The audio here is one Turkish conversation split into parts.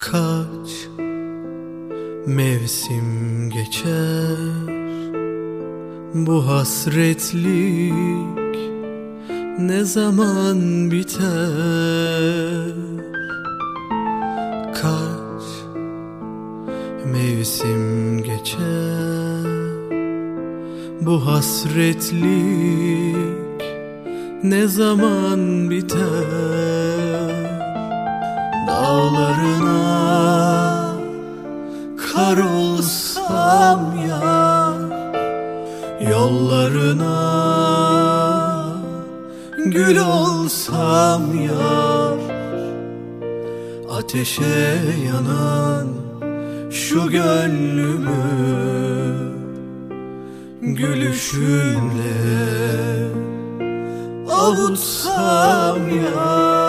Kaç mevsim geçer. Bu hasretlik ne zaman biter? Kaç mevsim geçer? Bu hasretlik ne zaman biter Dağlarına kar olsam ya Yollarına gül olsam ya Ateşe yanan şu gönlümü Gülüşünle avutsam ya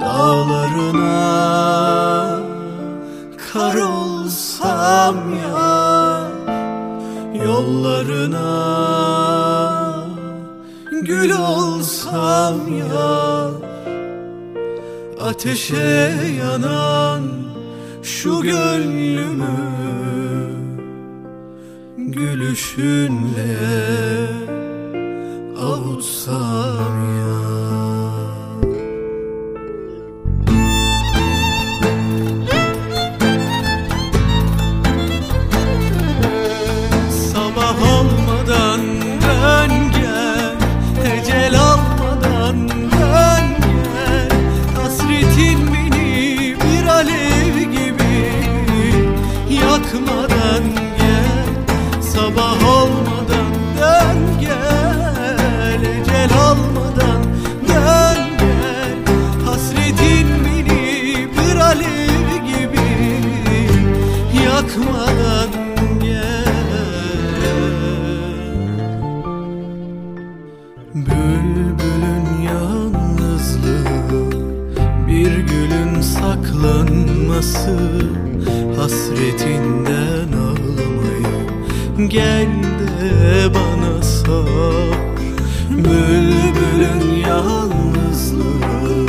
Dağlarına kar olsam ya Yollarına gül olsam ya Ateşe yanan şu gönlümü Gülüşünle avutsam Sabah olmadan dön gel Ecel almadan dön gel. Hasretin beni bir alev gibi Yakmadan gel. Bülbülün yalnızlığı Bir gülün saklanması ağlamayı Gel de bana sor. Bülbülün yalnızlığı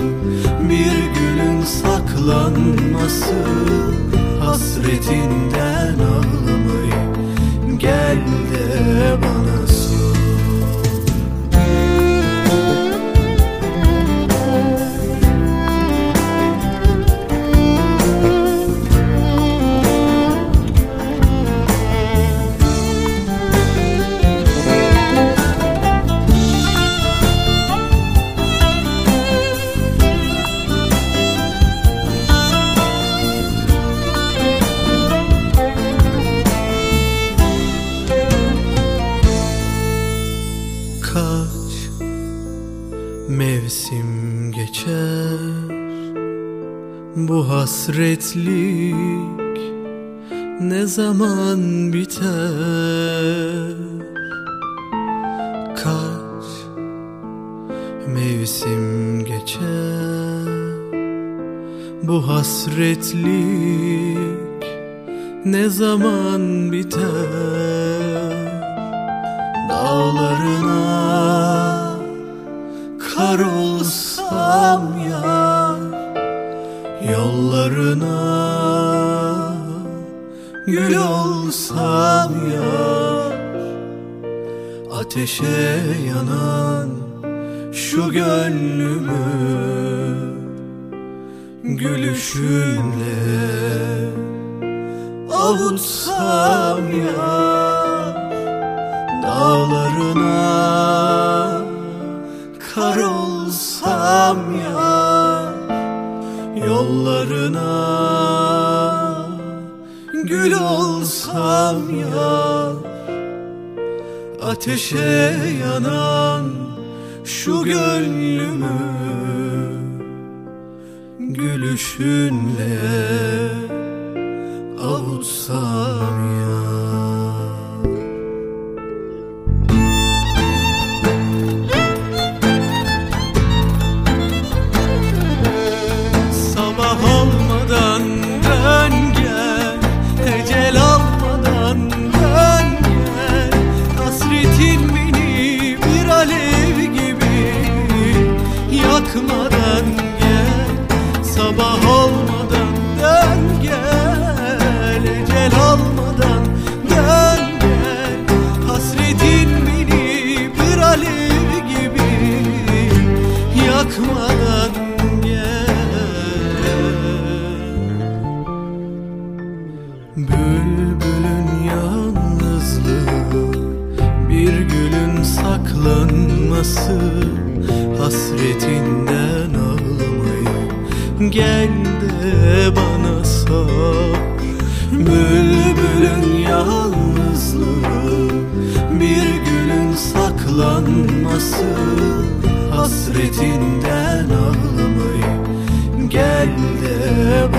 Bir gülün saklanması Hasretinden Bu hasretlik ne zaman biter? Kaç mevsim geçer? Bu hasretlik ne zaman biter? Dağlarına kar olsam ya Yollarına. Gül olsam ya Ateşe yanan şu gönlümü. Gülüşünle avutsam ya Yollarına. Gül olsam ya Ateşe yanan şu gönlümü. Gülüşünle avutsam ya gibi de bana sor. Bülbülün yalnızlığı Bir gülün saklanması Hasretinden ağlamayı Gel de